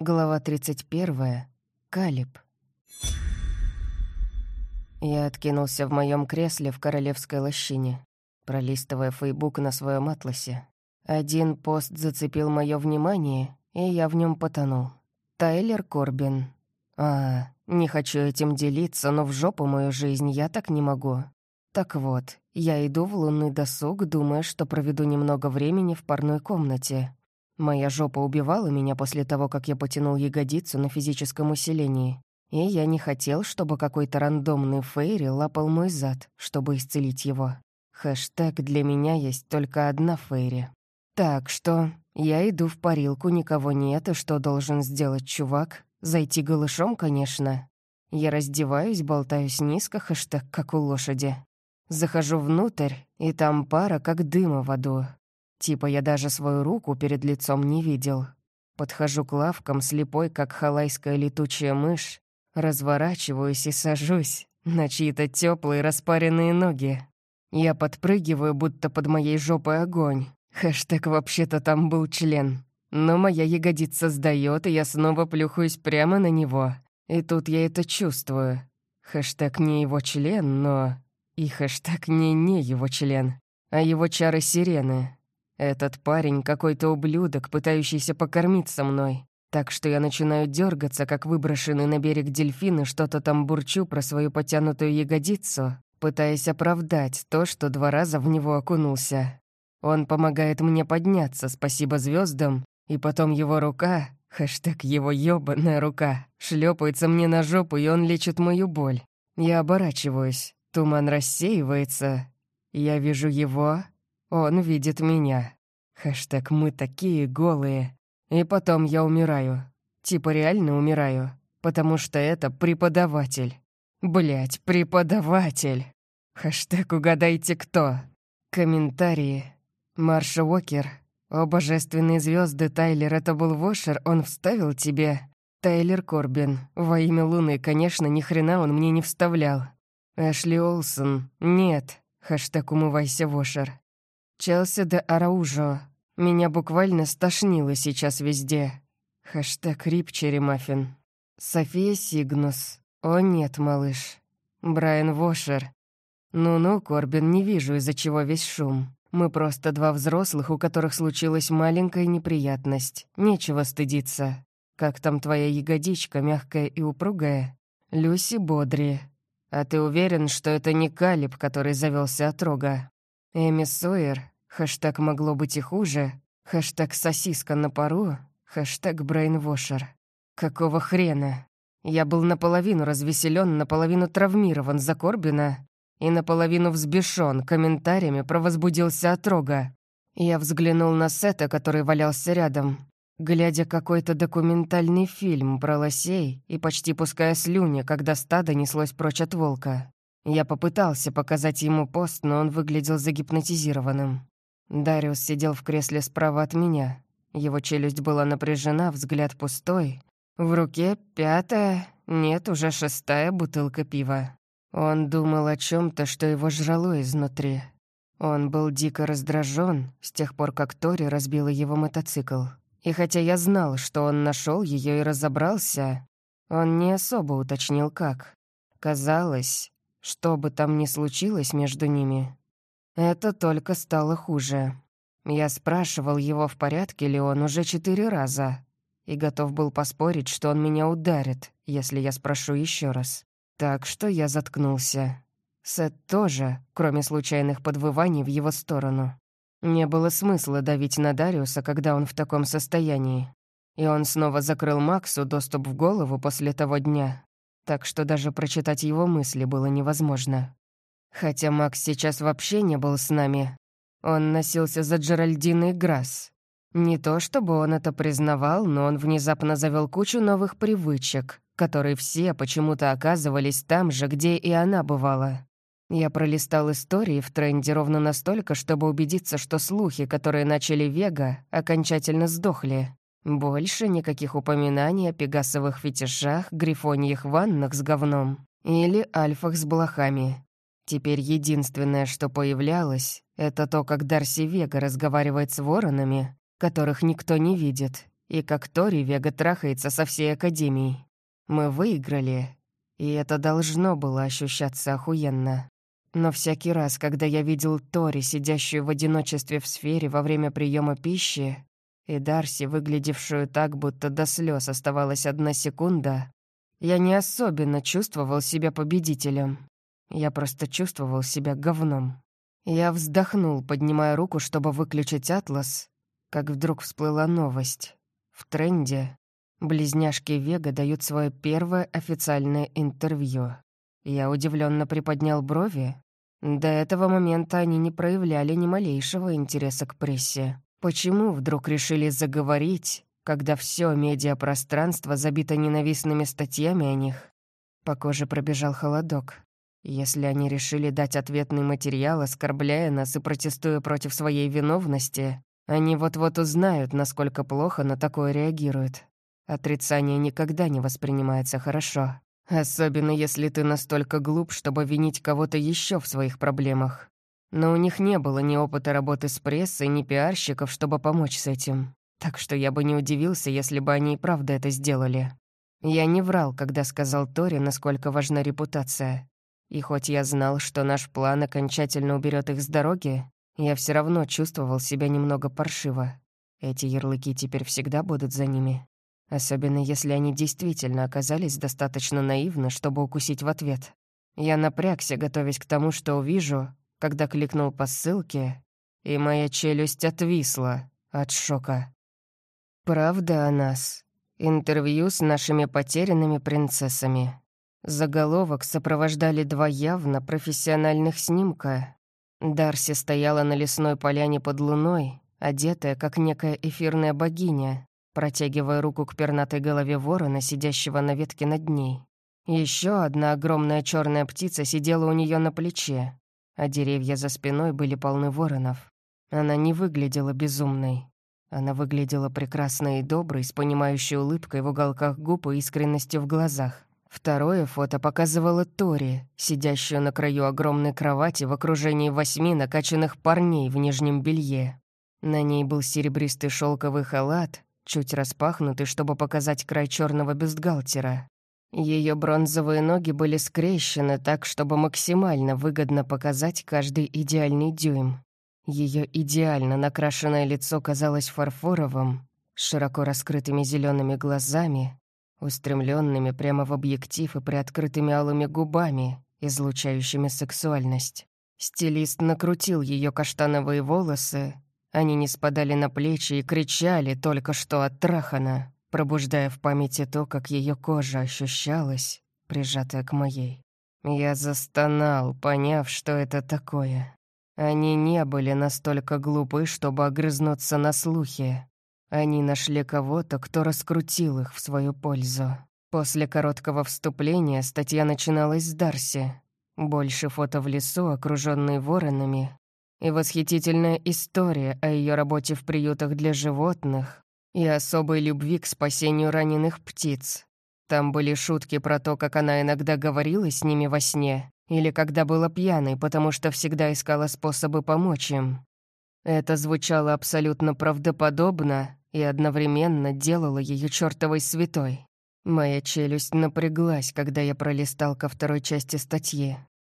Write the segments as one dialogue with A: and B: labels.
A: Глава 31. Калиб. Я откинулся в моем кресле в королевской лощине, пролистывая фейбук на своем атласе. Один пост зацепил мое внимание, и я в нем потонул. Тайлер Корбин. А, не хочу этим делиться, но в жопу мою жизнь я так не могу. Так вот, я иду в лунный досуг, думая, что проведу немного времени в парной комнате. Моя жопа убивала меня после того, как я потянул ягодицу на физическом усилении. И я не хотел, чтобы какой-то рандомный Фейри лапал мой зад, чтобы исцелить его. Хэштег «Для меня есть только одна Фейри». Так что я иду в парилку, никого нет, и что должен сделать чувак? Зайти голышом, конечно. Я раздеваюсь, болтаюсь низко, хэштег «Как у лошади». Захожу внутрь, и там пара, как дыма в аду. Типа я даже свою руку перед лицом не видел. Подхожу к лавкам, слепой, как халайская летучая мышь, разворачиваюсь и сажусь на чьи-то теплые распаренные ноги. Я подпрыгиваю, будто под моей жопой огонь. Хэштег «Вообще-то там был член». Но моя ягодица сдаёт, и я снова плюхаюсь прямо на него. И тут я это чувствую. Хэштег не его член, но и хэштег не не его член, а его чары сирены. Этот парень какой-то ублюдок, пытающийся покормиться мной. Так что я начинаю дергаться, как выброшенный на берег дельфин, и что-то там бурчу про свою потянутую ягодицу, пытаясь оправдать то, что два раза в него окунулся. Он помогает мне подняться, спасибо звездам, и потом его рука, хэштег его ёбаная рука, шлепается мне на жопу, и он лечит мою боль. Я оборачиваюсь. Туман рассеивается. Я вижу его, он видит меня. Хэштег «Мы такие голые». И потом я умираю. Типа реально умираю. Потому что это преподаватель. Блять, преподаватель. Хэштег «Угадайте кто». Комментарии. Марша Уокер. О, божественные звезды, Тайлер, это был Вошер, он вставил тебе. Тайлер Корбин. Во имя Луны, конечно, ни хрена он мне не вставлял. Эшли Олсон. Нет. Хэштег «Умывайся, Вошер». Челси де Араужо. Меня буквально стошнило сейчас везде. Хэштег Рип Черемаффин. София Сигнус. О нет, малыш. Брайан Вошер. Ну-ну, Корбин, не вижу, из-за чего весь шум. Мы просто два взрослых, у которых случилась маленькая неприятность. Нечего стыдиться. Как там твоя ягодичка, мягкая и упругая? Люси Бодри. «А ты уверен, что это не Калиб, который завелся от рога?» Эми Сойер, хэштег «Могло быть и хуже», хэштег «Сосиска на пару», хэштег «Брейнвошер». Какого хрена? Я был наполовину развеселен, наполовину травмирован за Корбина и наполовину взбешен комментариями про возбудился от рога. Я взглянул на Сета, который валялся рядом глядя какой-то документальный фильм про лосей и почти пуская слюни, когда стадо неслось прочь от волка. Я попытался показать ему пост, но он выглядел загипнотизированным. Дариус сидел в кресле справа от меня. Его челюсть была напряжена, взгляд пустой. В руке пятая, нет, уже шестая бутылка пива. Он думал о чем то что его жрало изнутри. Он был дико раздражен с тех пор, как Тори разбила его мотоцикл. И хотя я знал, что он нашел ее и разобрался, он не особо уточнил, как. Казалось, что бы там ни случилось между ними, это только стало хуже. Я спрашивал его, в порядке ли он уже четыре раза, и готов был поспорить, что он меня ударит, если я спрошу еще раз. Так что я заткнулся. Сет тоже, кроме случайных подвываний в его сторону. Не было смысла давить на Дариуса, когда он в таком состоянии. И он снова закрыл Максу доступ в голову после того дня, так что даже прочитать его мысли было невозможно. Хотя Макс сейчас вообще не был с нами. Он носился за Джеральдиной Грасс. Не то чтобы он это признавал, но он внезапно завел кучу новых привычек, которые все почему-то оказывались там же, где и она бывала. Я пролистал истории в тренде ровно настолько, чтобы убедиться, что слухи, которые начали Вега, окончательно сдохли. Больше никаких упоминаний о пегасовых фетишах, грифоньих ваннах с говном или альфах с блохами. Теперь единственное, что появлялось, это то, как Дарси Вега разговаривает с воронами, которых никто не видит, и как Тори Вега трахается со всей Академией. Мы выиграли, и это должно было ощущаться охуенно. Но всякий раз, когда я видел Тори, сидящую в одиночестве в сфере во время приема пищи, и Дарси, выглядевшую так, будто до слез оставалась одна секунда, я не особенно чувствовал себя победителем. Я просто чувствовал себя говном. Я вздохнул, поднимая руку, чтобы выключить атлас, как вдруг всплыла новость. В тренде близняшки Вега дают свое первое официальное интервью. Я удивленно приподнял брови. До этого момента они не проявляли ни малейшего интереса к прессе. Почему вдруг решили заговорить, когда все медиапространство забито ненавистными статьями о них? По коже пробежал холодок. Если они решили дать ответный материал, оскорбляя нас и протестуя против своей виновности, они вот-вот узнают, насколько плохо на такое реагируют. Отрицание никогда не воспринимается хорошо. Особенно если ты настолько глуп, чтобы винить кого-то еще в своих проблемах. Но у них не было ни опыта работы с прессой, ни пиарщиков, чтобы помочь с этим. Так что я бы не удивился, если бы они и правда это сделали. Я не врал, когда сказал Тори, насколько важна репутация. И хоть я знал, что наш план окончательно уберет их с дороги, я все равно чувствовал себя немного паршиво. Эти ярлыки теперь всегда будут за ними. Особенно если они действительно оказались достаточно наивны, чтобы укусить в ответ. Я напрягся, готовясь к тому, что увижу, когда кликнул по ссылке, и моя челюсть отвисла от шока. Правда о нас. Интервью с нашими потерянными принцессами. Заголовок сопровождали два явно профессиональных снимка. Дарси стояла на лесной поляне под луной, одетая как некая эфирная богиня, протягивая руку к пернатой голове ворона, сидящего на ветке над ней. Еще одна огромная черная птица сидела у нее на плече, а деревья за спиной были полны воронов. Она не выглядела безумной. Она выглядела прекрасной и доброй, с понимающей улыбкой в уголках губ и искренностью в глазах. Второе фото показывало Тори, сидящую на краю огромной кровати в окружении восьми накачанных парней в нижнем белье. На ней был серебристый шелковый халат, чуть распахнутый, чтобы показать край черного бюстгальтера. Ее бронзовые ноги были скрещены так, чтобы максимально выгодно показать каждый идеальный дюйм. Ее идеально накрашенное лицо казалось фарфоровым, широко раскрытыми зелеными глазами, устремленными прямо в объектив и приоткрытыми алыми губами, излучающими сексуальность. Стилист накрутил ее каштановые волосы, они не спадали на плечи и кричали только что от трахана, пробуждая в памяти то, как ее кожа ощущалась, прижатая к моей. Я застонал, поняв, что это такое. Они не были настолько глупы, чтобы огрызнуться на слухи. Они нашли кого-то, кто раскрутил их в свою пользу. После короткого вступления статья начиналась с Дарси. Больше фото в лесу, окруженные воронами, и восхитительная история о ее работе в приютах для животных и особой любви к спасению раненых птиц. Там были шутки про то, как она иногда говорила с ними во сне, или когда была пьяной, потому что всегда искала способы помочь им. Это звучало абсолютно правдоподобно и одновременно делало ее чертовой святой. Моя челюсть напряглась, когда я пролистал ко второй части статьи.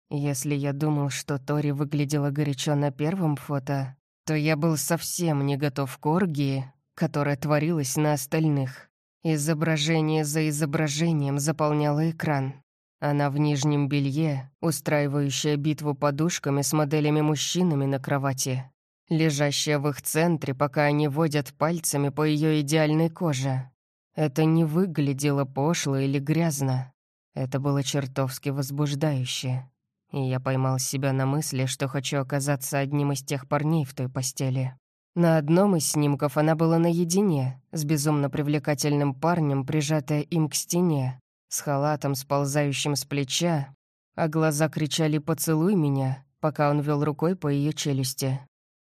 A: Если я думал, что Тори выглядела горячо на первом фото, то я был совсем не готов к оргии, которая творилась на остальных. Изображение за изображением заполняло экран. Она в нижнем белье, устраивающая битву подушками с моделями-мужчинами на кровати, лежащая в их центре, пока они водят пальцами по ее идеальной коже. Это не выглядело пошло или грязно. Это было чертовски возбуждающе и я поймал себя на мысли, что хочу оказаться одним из тех парней в той постели. На одном из снимков она была наедине, с безумно привлекательным парнем, прижатая им к стене, с халатом, сползающим с плеча, а глаза кричали «поцелуй меня», пока он вел рукой по ее челюсти.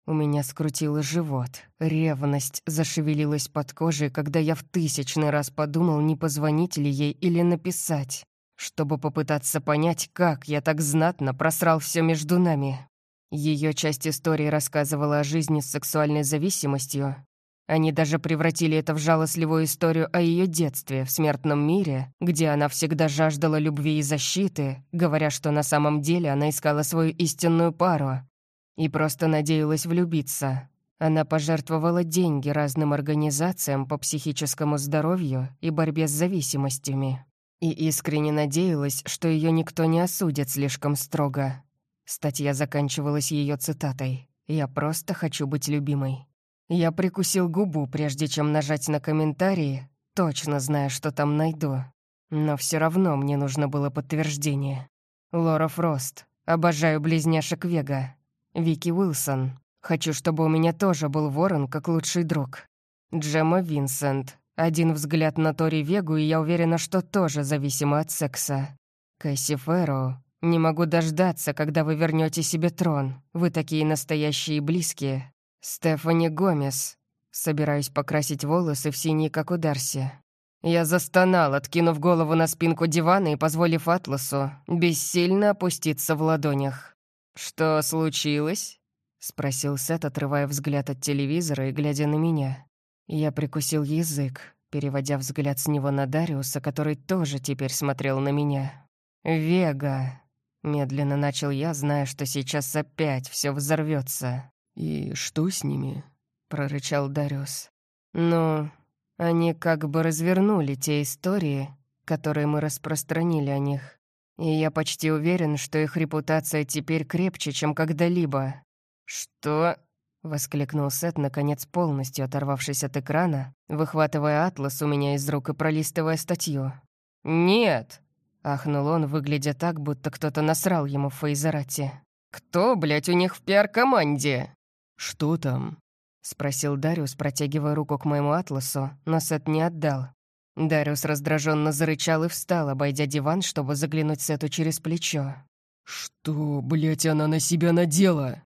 A: У меня скрутило живот, ревность зашевелилась под кожей, когда я в тысячный раз подумал, не позвонить ли ей или написать чтобы попытаться понять, как я так знатно просрал все между нами. Ее часть истории рассказывала о жизни с сексуальной зависимостью, Они даже превратили это в жалостливую историю о ее детстве в смертном мире, где она всегда жаждала любви и защиты, говоря, что на самом деле она искала свою истинную пару и просто надеялась влюбиться. Она пожертвовала деньги разным организациям по психическому здоровью и борьбе с зависимостями. И искренне надеялась, что ее никто не осудит слишком строго. Статья заканчивалась ее цитатой «Я просто хочу быть любимой». Я прикусил губу, прежде чем нажать на комментарии, точно зная, что там найду. Но все равно мне нужно было подтверждение. Лора Фрост. Обожаю близняшек Вега. Вики Уилсон. Хочу, чтобы у меня тоже был ворон, как лучший друг. Джема Винсент. Один взгляд на Тори Вегу, и я уверена, что тоже зависима от секса. Кэсси Фэрроу. Не могу дождаться, когда вы вернете себе трон. Вы такие настоящие близкие. Стефани Гомес. Собираюсь покрасить волосы в синий, как у Дарси. Я застонал, откинув голову на спинку дивана и позволив Атласу бессильно опуститься в ладонях. «Что случилось?» — спросил Сет, отрывая взгляд от телевизора и глядя на меня. Я прикусил язык, переводя взгляд с него на Дариуса, который тоже теперь смотрел на меня. «Вега!» — медленно начал я, зная, что сейчас опять все взорвется.
B: «И что с ними?» — прорычал Дариус.
A: «Ну, они как бы развернули те истории, которые мы распространили о них. И я почти уверен, что их репутация теперь крепче, чем когда-либо». «Что?» — воскликнул Сет, наконец полностью оторвавшись от экрана, выхватывая атлас у меня из рук и пролистывая статью. «Нет!» — ахнул он, выглядя так, будто кто-то насрал ему в Фейзерате. «Кто, блядь, у них в пиар-команде?»
B: «Что там?»
A: — спросил Дариус, протягивая руку к моему атласу, но Сет не отдал. Дариус раздраженно зарычал и встал, обойдя диван, чтобы заглянуть Сету через плечо.
B: «Что, блядь, она на себя надела?»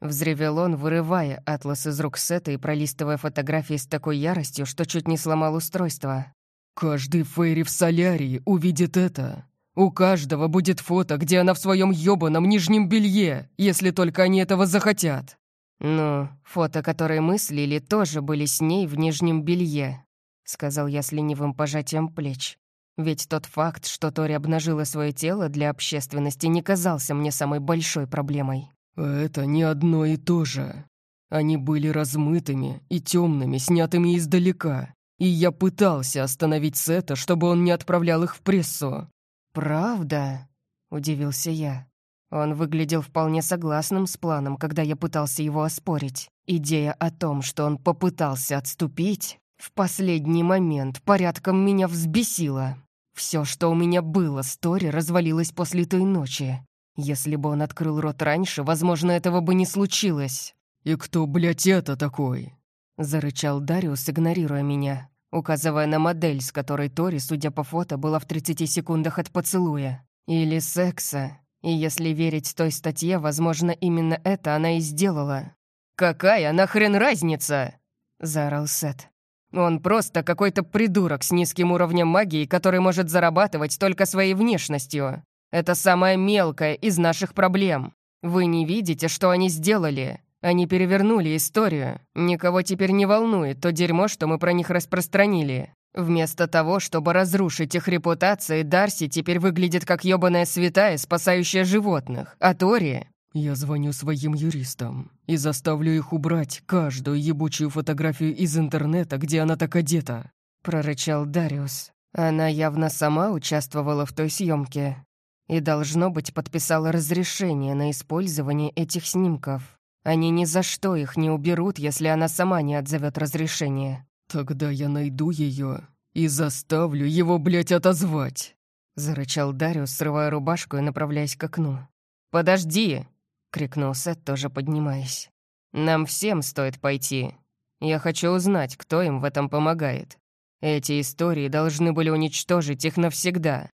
A: Взревел он, вырывая атлас из рук Сета и пролистывая фотографии с такой яростью, что чуть не сломал устройство.
B: «Каждый Фейри в солярии увидит это. У каждого будет фото, где она в своем ёбаном нижнем белье, если только они этого захотят.
A: «Ну, фото, которые мы слили, тоже были с ней в нижнем белье», — сказал я с ленивым пожатием плеч. Ведь тот факт, что Тори обнажила свое тело для общественности, не казался мне самой большой проблемой.
B: «Это не одно и то же. Они были размытыми и темными, снятыми издалека, и я пытался остановить Сета, чтобы он не отправлял их в прессу».
A: «Правда?» — удивился я. Он выглядел вполне согласным с планом, когда я пытался его оспорить. Идея о том, что он попытался отступить, в последний момент порядком меня взбесила. Все, что у меня было с Тори, развалилось после той ночи. Если бы он открыл рот раньше, возможно, этого бы не случилось.
B: «И кто, блядь, это такой?»
A: Зарычал Дариус, игнорируя меня, указывая на модель, с которой Тори, судя по фото, была в 30 секундах от поцелуя. Или секса, и если верить той статье, возможно, именно это она и сделала. «Какая нахрен разница?» — заорал Сет. «Он просто какой-то придурок с низким уровнем магии, который может зарабатывать только своей внешностью. Это самая мелкая из наших проблем. Вы не видите, что они сделали? Они перевернули историю. Никого теперь не волнует то дерьмо, что мы про них распространили. Вместо того, чтобы разрушить их репутации, Дарси теперь выглядит как ёбаная святая, спасающая животных. А Тори...
B: Я звоню своим юристам и заставлю их убрать каждую ебучую фотографию из интернета, где она так одета.
A: Прорычал Дариус. Она явно сама участвовала в той съемке и, должно быть, подписала разрешение на использование этих снимков. Они ни за что их не уберут, если она сама не отзовет разрешение.
B: «Тогда я найду ее и заставлю его, блядь, отозвать!»
A: Зарычал Дариус, срывая рубашку и направляясь к окну. «Подожди!» — крикнул Сет, тоже поднимаясь. «Нам всем стоит пойти. Я хочу узнать, кто им в этом помогает. Эти истории должны были уничтожить их навсегда,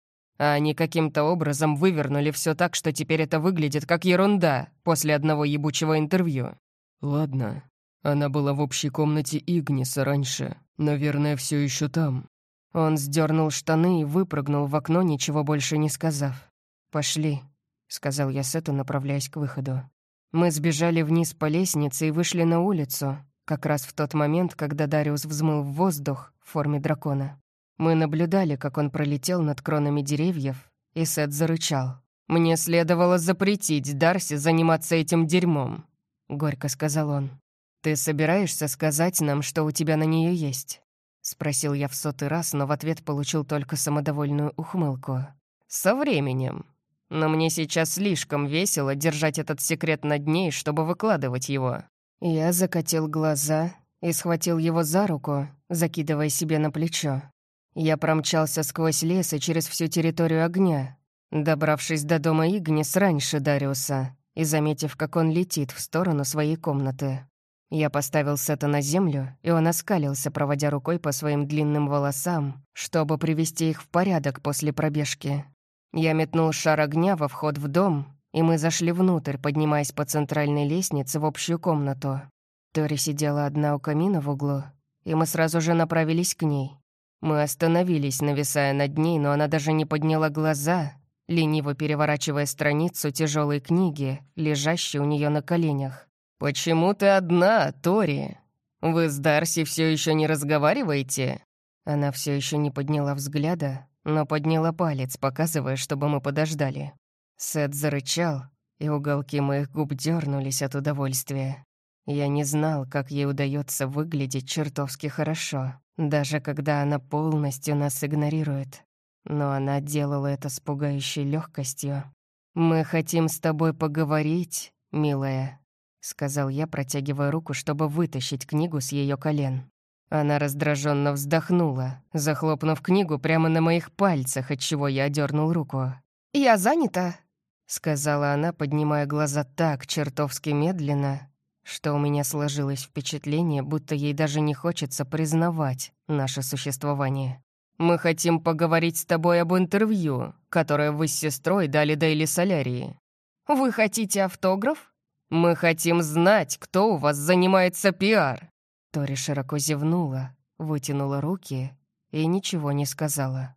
A: а они каким-то образом вывернули все так, что теперь это выглядит как ерунда после одного ебучего интервью».
B: «Ладно, она была в общей комнате Игниса раньше. Наверное, все еще там.
A: Он сдернул штаны и выпрыгнул в окно, ничего больше не сказав. «Пошли», — сказал я Сету, направляясь к выходу. Мы сбежали вниз по лестнице и вышли на улицу, как раз в тот момент, когда Дариус взмыл в воздух в форме дракона. Мы наблюдали, как он пролетел над кронами деревьев, и Сет зарычал. «Мне следовало запретить Дарси заниматься этим дерьмом», — горько сказал он. «Ты собираешься сказать нам, что у тебя на нее есть?» — спросил я в сотый раз, но в ответ получил только самодовольную ухмылку. «Со временем. Но мне сейчас слишком весело держать этот секрет над ней, чтобы выкладывать его». Я закатил глаза и схватил его за руку, закидывая себе на плечо. Я промчался сквозь лес и через всю территорию огня, добравшись до дома Игнис раньше Дариуса и заметив, как он летит в сторону своей комнаты. Я поставил Сета на землю, и он оскалился, проводя рукой по своим длинным волосам, чтобы привести их в порядок после пробежки. Я метнул шар огня во вход в дом, и мы зашли внутрь, поднимаясь по центральной лестнице в общую комнату. Тори сидела одна у камина в углу, и мы сразу же направились к ней. Мы остановились, нависая над ней, но она даже не подняла глаза, лениво переворачивая страницу тяжелой книги, лежащей у нее на коленях. «Почему ты одна, Тори? Вы с Дарси все еще не разговариваете?» Она все еще не подняла взгляда, но подняла палец, показывая, чтобы мы подождали. Сет зарычал, и уголки моих губ дернулись от удовольствия. Я не знал, как ей удается выглядеть чертовски хорошо, даже когда она полностью нас игнорирует. Но она делала это с пугающей легкостью. «Мы хотим с тобой поговорить, милая», — сказал я, протягивая руку, чтобы вытащить книгу с ее колен. Она раздраженно вздохнула, захлопнув книгу прямо на моих пальцах, от чего я одернул руку.
C: «Я занята», —
A: сказала она, поднимая глаза так чертовски медленно, что у меня сложилось впечатление, будто ей даже не хочется признавать наше существование. «Мы хотим поговорить с тобой об интервью, которое вы с сестрой дали Дейли Солярии».
C: «Вы хотите автограф?»
A: «Мы хотим знать, кто у вас занимается пиар». Тори широко зевнула, вытянула руки и ничего не сказала.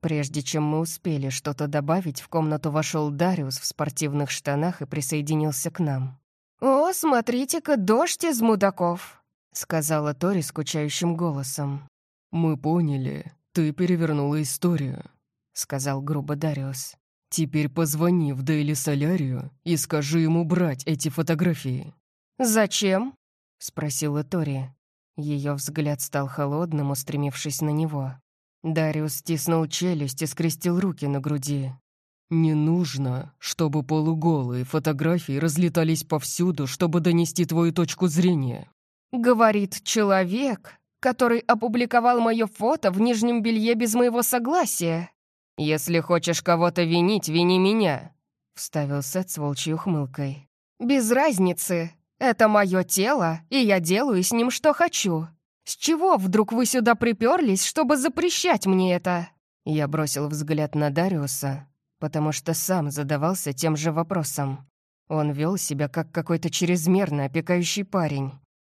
A: Прежде чем мы успели что-то добавить, в комнату вошел Дариус в спортивных штанах и присоединился к нам.
C: «О, смотрите-ка, дождь из мудаков», —
A: сказала Тори скучающим голосом.
B: «Мы поняли. Ты перевернула историю», —
A: сказал грубо Дариус.
B: «Теперь позвони в Дейли Солярию и скажи ему брать эти фотографии».
C: «Зачем?»
A: — спросила Тори. Ее взгляд стал холодным, устремившись на него. Дариус стиснул челюсть и скрестил руки на груди.
B: «Не нужно, чтобы полуголые фотографии разлетались повсюду, чтобы донести твою точку зрения».
C: «Говорит человек, который опубликовал мое фото в нижнем белье без моего согласия».
A: «Если хочешь кого-то винить, вини меня», — вставил Сет с волчьей ухмылкой.
C: «Без разницы. Это мое тело, и я делаю с ним, что хочу. С чего вдруг вы сюда приперлись, чтобы запрещать мне это?»
A: Я бросил взгляд на Дариуса, потому что сам задавался тем же вопросом. Он вел себя как какой-то чрезмерно опекающий парень.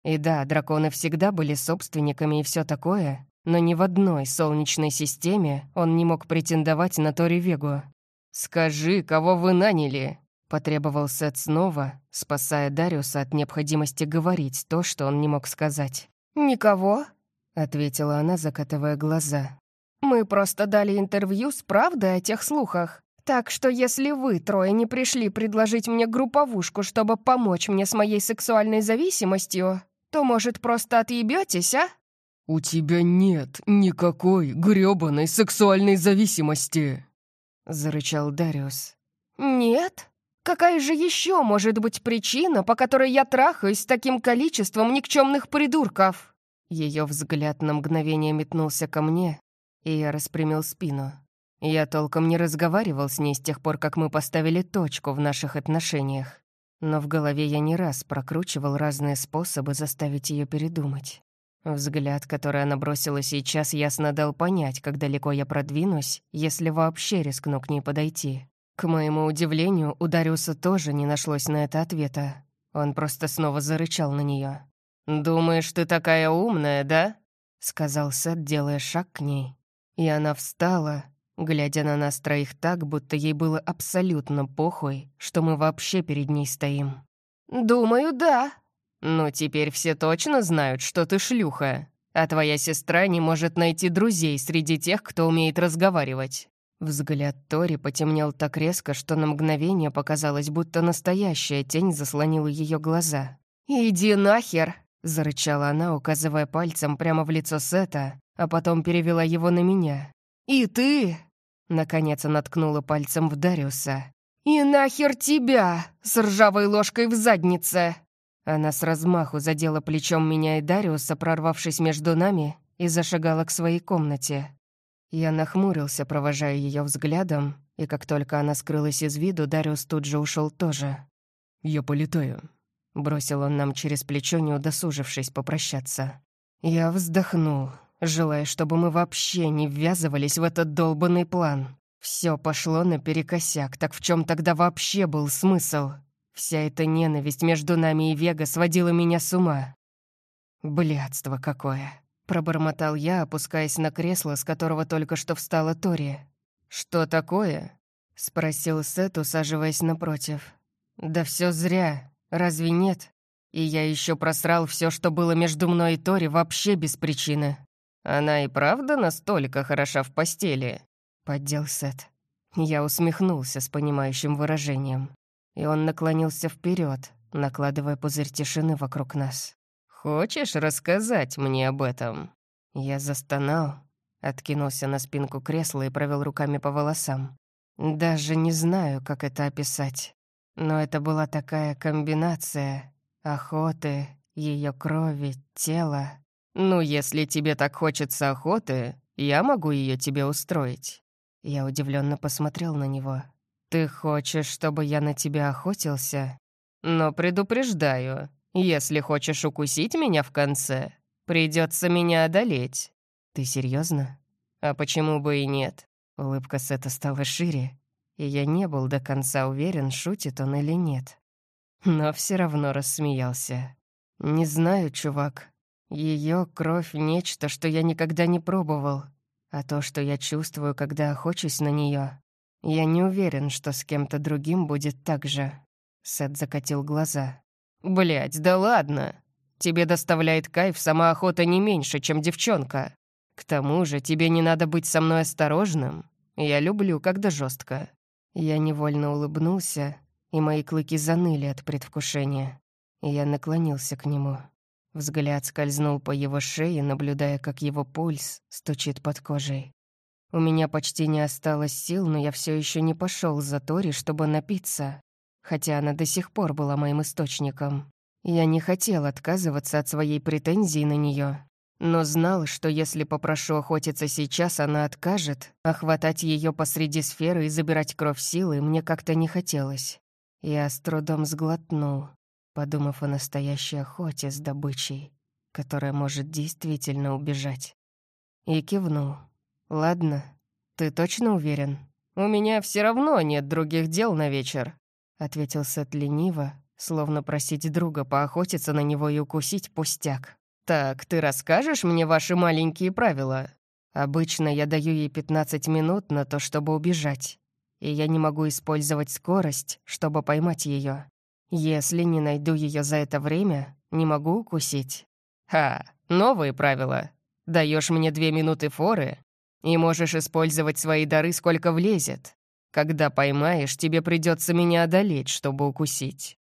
A: И да, драконы всегда были собственниками и все такое, но ни в одной солнечной системе он не мог претендовать на Тори Вегу. «Скажи, кого вы наняли?» — потребовал Сет снова, спасая Дариуса от необходимости говорить то, что он не мог сказать.
C: «Никого», —
A: ответила она, закатывая глаза.
C: «Мы просто дали интервью с правдой о тех слухах. Так что если вы трое не пришли предложить мне групповушку, чтобы помочь мне с моей сексуальной зависимостью, то, может, просто отъебетесь, а?»
B: «У тебя нет никакой грёбаной сексуальной зависимости!»
A: — зарычал Дариус.
C: «Нет? Какая же еще может быть причина, по которой я трахаюсь с таким количеством никчемных придурков?»
A: Ее взгляд на мгновение метнулся ко мне, и я распрямил спину. Я толком не разговаривал с ней с тех пор, как мы поставили точку в наших отношениях. Но в голове я не раз прокручивал разные способы заставить ее передумать. Взгляд, который она бросила сейчас, ясно дал понять, как далеко я продвинусь, если вообще рискну к ней подойти. К моему удивлению, у Дариуса тоже не нашлось на это ответа. Он просто снова зарычал на нее. «Думаешь, ты такая умная, да?» — сказал Сет, делая шаг к ней. И она встала, глядя на нас троих так, будто ей было абсолютно похуй, что мы вообще перед ней стоим.
C: «Думаю, да»,
A: «Ну, теперь все точно знают, что ты шлюха, а твоя сестра не может найти друзей среди тех, кто умеет разговаривать». Взгляд Тори потемнел так резко, что на мгновение показалось, будто настоящая тень заслонила ее глаза. «Иди нахер!» — зарычала она, указывая пальцем прямо в лицо Сета, а потом перевела его на меня. «И ты!» Наконец она ткнула пальцем в Дариуса. «И нахер тебя с ржавой ложкой в заднице!» Она с размаху задела плечом меня и Дариуса, прорвавшись между нами, и зашагала к своей комнате. Я нахмурился, провожая ее взглядом, и как только она скрылась из виду, Дариус тут же ушел тоже.
B: «Я полетаю», — бросил он нам через плечо, не удосужившись попрощаться.
A: Я вздохнул, желая, чтобы мы вообще не ввязывались в этот долбанный план. Все пошло наперекосяк, так в чем тогда вообще был смысл? Вся эта ненависть между нами и Вега сводила меня с ума. Блядство какое. Пробормотал я, опускаясь на кресло, с которого только что встала Тори. «Что такое?» — спросил Сет, усаживаясь напротив. «Да все зря. Разве нет? И я еще просрал все, что было между мной и Тори, вообще без причины. Она и правда настолько хороша в постели?» — поддел Сет. Я усмехнулся с понимающим выражением. И он наклонился вперед, накладывая пузырь тишины вокруг нас. «Хочешь рассказать мне об этом?» Я застонал, откинулся на спинку кресла и провел руками по волосам. Даже не знаю, как это описать. Но это была такая комбинация охоты, ее крови, тела. Ну, если тебе так хочется охоты, я могу ее тебе устроить. Я удивленно посмотрел на него. Ты хочешь, чтобы я на тебя охотился? Но предупреждаю, если хочешь укусить меня в конце, придется меня одолеть. Ты серьезно? А почему бы и нет? Улыбка Сета стала шире, и я не был до конца уверен, шутит он или нет. Но все равно рассмеялся. Не знаю, чувак. Ее кровь — нечто, что я никогда не пробовал. А то, что я чувствую, когда охочусь на нее, я не уверен, что с кем-то другим будет так же. Сет закатил глаза. Блять, да ладно. Тебе доставляет кайф сама охота не меньше, чем девчонка. К тому же тебе не надо быть со мной осторожным. Я люблю, когда жестко. Я невольно улыбнулся, и мои клыки заныли от предвкушения. Я наклонился к нему. Взгляд скользнул по его шее, наблюдая, как его пульс стучит под кожей. У меня почти не осталось сил, но я все еще не пошел за Тори, чтобы напиться хотя она до сих пор была моим источником. Я не хотел отказываться от своей претензии на нее, но знал, что если попрошу охотиться сейчас, она откажет, а хватать ее посреди сферы и забирать кровь силы мне как-то не хотелось. Я с трудом сглотнул, подумав о настоящей охоте с добычей, которая может действительно убежать. И кивнул. «Ладно, ты точно уверен? У меня все равно нет других дел на вечер. — ответил Сет лениво, словно просить друга поохотиться на него и укусить пустяк. «Так, ты расскажешь мне ваши маленькие правила? Обычно я даю ей 15 минут на то, чтобы убежать, и я не могу использовать скорость, чтобы поймать ее. Если не найду ее за это время, не могу укусить. Ха, новые правила. Даешь мне две минуты форы, и можешь использовать свои дары, сколько влезет. Когда поймаешь, тебе придется меня одолеть, чтобы укусить».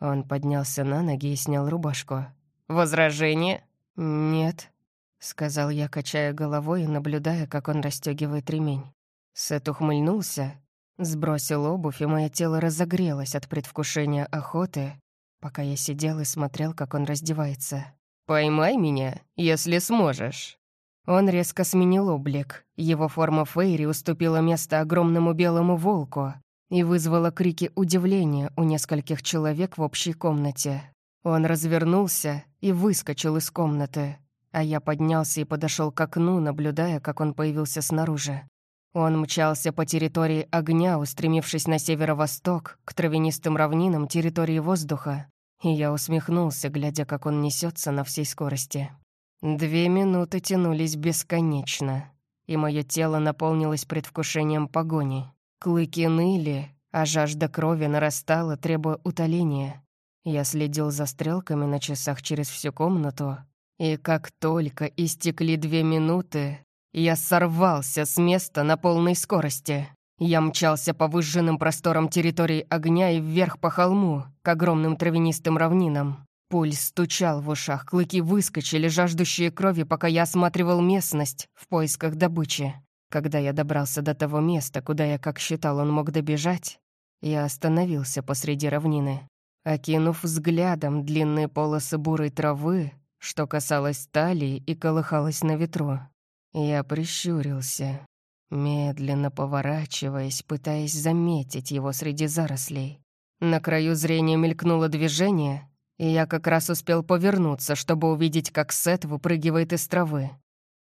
A: Он поднялся на ноги и снял рубашку. «Возражение?» «Нет», — сказал я, качая головой и наблюдая, как он расстегивает ремень. Сет ухмыльнулся, сбросил обувь, и мое тело разогрелось от предвкушения охоты, пока я сидел и смотрел, как он раздевается. «Поймай меня, если сможешь». Он резко сменил облик. Его форма Фейри уступила место огромному белому волку и вызвала крики удивления у нескольких человек в общей комнате. Он развернулся и выскочил из комнаты, а я поднялся и подошел к окну, наблюдая, как он появился снаружи. Он мчался по территории огня, устремившись на северо-восток, к травянистым равнинам территории воздуха, и я усмехнулся, глядя, как он несется на всей скорости. Две минуты тянулись бесконечно, и мое тело наполнилось предвкушением погони. Клыки ныли, а жажда крови нарастала, требуя утоления. Я следил за стрелками на часах через всю комнату, и как только истекли две минуты, я сорвался с места на полной скорости. Я мчался по выжженным просторам территории огня и вверх по холму, к огромным травянистым равнинам. Пульс стучал в ушах, клыки выскочили, жаждущие крови, пока я осматривал местность в поисках добычи. Когда я добрался до того места, куда я, как считал, он мог добежать, я остановился посреди равнины. Окинув взглядом длинные полосы бурой травы, что касалось талии и колыхалось на ветру, я прищурился медленно поворачиваясь, пытаясь заметить его среди зарослей. На краю зрения мелькнуло движение, и я как раз успел повернуться, чтобы увидеть, как Сет выпрыгивает из травы.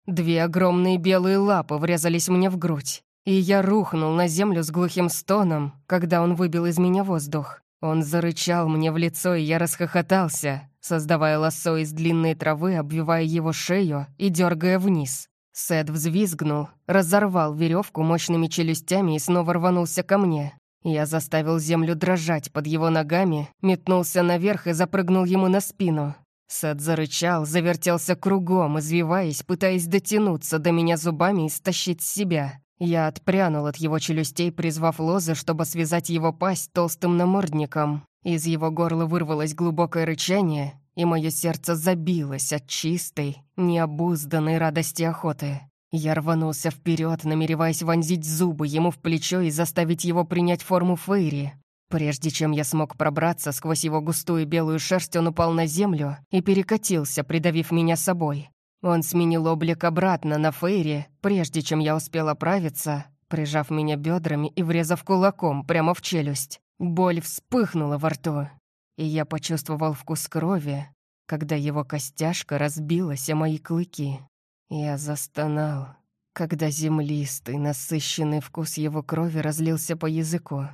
A: Две огромные белые лапы врезались мне в грудь, и я рухнул на землю с глухим стоном, когда он выбил из меня воздух. Он зарычал мне в лицо, и я расхохотался, создавая лассо из длинной травы, обвивая его шею и дергая вниз. Сет взвизгнул, разорвал веревку мощными челюстями и снова рванулся ко мне. Я заставил землю дрожать под его ногами, метнулся наверх и запрыгнул ему на спину. Сет зарычал, завертелся кругом, извиваясь, пытаясь дотянуться до меня зубами и стащить себя. Я отпрянул от его челюстей, призвав лозы, чтобы связать его пасть толстым намордником. Из его горла вырвалось глубокое рычание, и мое сердце забилось от чистой, необузданной радости охоты. Я рванулся вперед, намереваясь вонзить зубы ему в плечо и заставить его принять форму Фейри. Прежде чем я смог пробраться сквозь его густую белую шерсть, он упал на землю и перекатился, придавив меня собой. Он сменил облик обратно на Фейри, прежде чем я успел оправиться, прижав меня бедрами и врезав кулаком прямо в челюсть. Боль вспыхнула во рту, и я почувствовал вкус крови, когда его костяшка разбилась о мои клыки. Я застонал, когда землистый, насыщенный вкус его крови разлился по языку.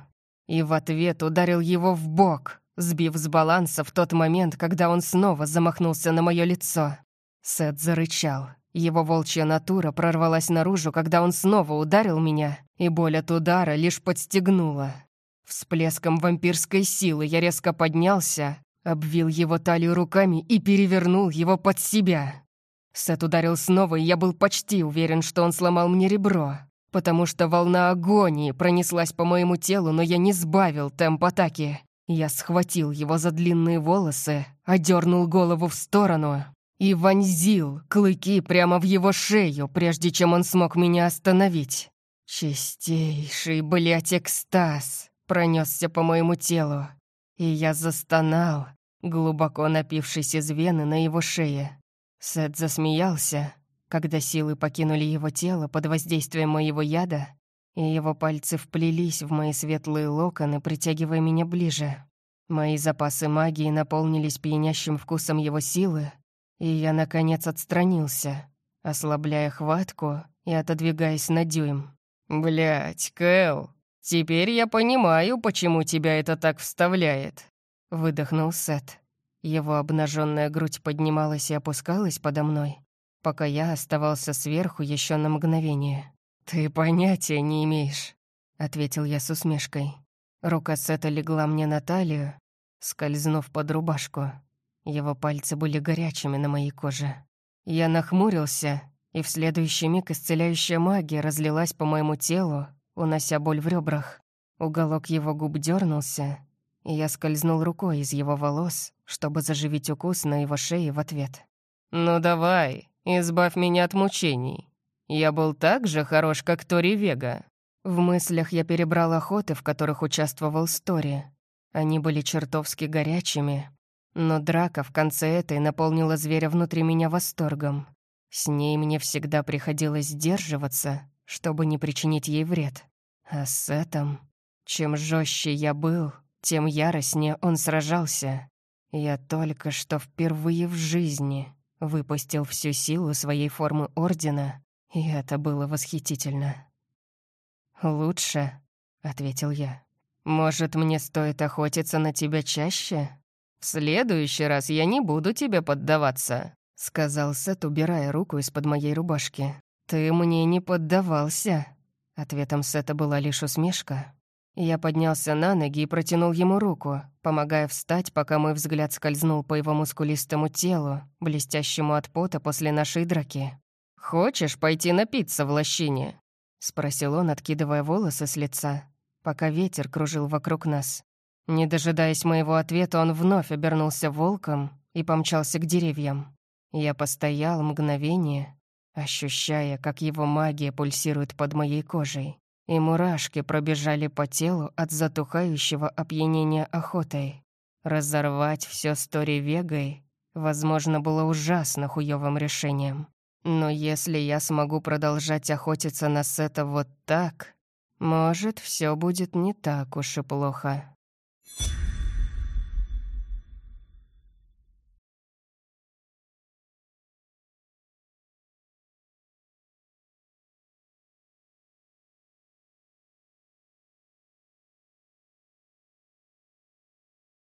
A: И в ответ ударил его в бок, сбив с баланса в тот момент, когда он снова замахнулся на мое лицо. Сет зарычал. Его волчья натура прорвалась наружу, когда он снова ударил меня, и боль от удара лишь подстегнула. Всплеском вампирской силы я резко поднялся, обвил его талию руками и перевернул его под себя. Сет ударил снова, и я был почти уверен, что он сломал мне ребро, потому что волна агонии пронеслась по моему телу, но я не сбавил темп атаки. Я схватил его за длинные волосы, одернул голову в сторону и вонзил клыки прямо в его шею, прежде чем он смог меня остановить. Чистейший, блядь, экстаз пронесся по моему телу, и я застонал, глубоко напившись из вены на его шее. Сет засмеялся, когда силы покинули его тело под воздействием моего яда, и его пальцы вплелись в мои светлые локоны, притягивая меня ближе. Мои запасы магии наполнились пьянящим вкусом его силы, и я, наконец, отстранился, ослабляя хватку и отодвигаясь на дюйм. «Блядь, Кэл, «Теперь я понимаю, почему тебя это так вставляет», — выдохнул Сет. Его обнаженная грудь поднималась и опускалась подо мной, пока я оставался сверху еще на мгновение. «Ты понятия не имеешь», — ответил я с усмешкой. Рука Сета легла мне на талию, скользнув под рубашку. Его пальцы были горячими на моей коже. Я нахмурился, и в следующий миг исцеляющая магия разлилась по моему телу, унося боль в ребрах. Уголок его губ дернулся, и я скользнул рукой из его волос, чтобы заживить укус на его шее в ответ. «Ну давай, избавь меня от мучений. Я был так же хорош, как Тори Вега». В мыслях я перебрал охоты, в которых участвовал Стори. Они были чертовски горячими, но драка в конце этой наполнила зверя внутри меня восторгом. С ней мне всегда приходилось сдерживаться, чтобы не причинить ей вред. А с этим, чем жестче я был, тем яростнее он сражался. Я только что впервые в жизни выпустил всю силу своей формы Ордена, и это было восхитительно. «Лучше», — ответил я. «Может, мне стоит охотиться на тебя чаще? В следующий раз я не буду тебе поддаваться», — сказал Сет, убирая руку из-под моей рубашки. «Ты мне не поддавался». Ответом Сета была лишь усмешка. Я поднялся на ноги и протянул ему руку, помогая встать, пока мой взгляд скользнул по его мускулистому телу, блестящему от пота после нашей драки. «Хочешь пойти напиться в лощине?» — спросил он, откидывая волосы с лица, пока ветер кружил вокруг нас. Не дожидаясь моего ответа, он вновь обернулся волком и помчался к деревьям. Я постоял мгновение, ощущая, как его магия пульсирует под моей кожей и мурашки пробежали по телу от затухающего опьянения охотой. Разорвать все с Тори Вегой, возможно, было ужасно хуёвым решением. Но если я смогу продолжать охотиться на Сета вот так, может, все будет не так уж и плохо.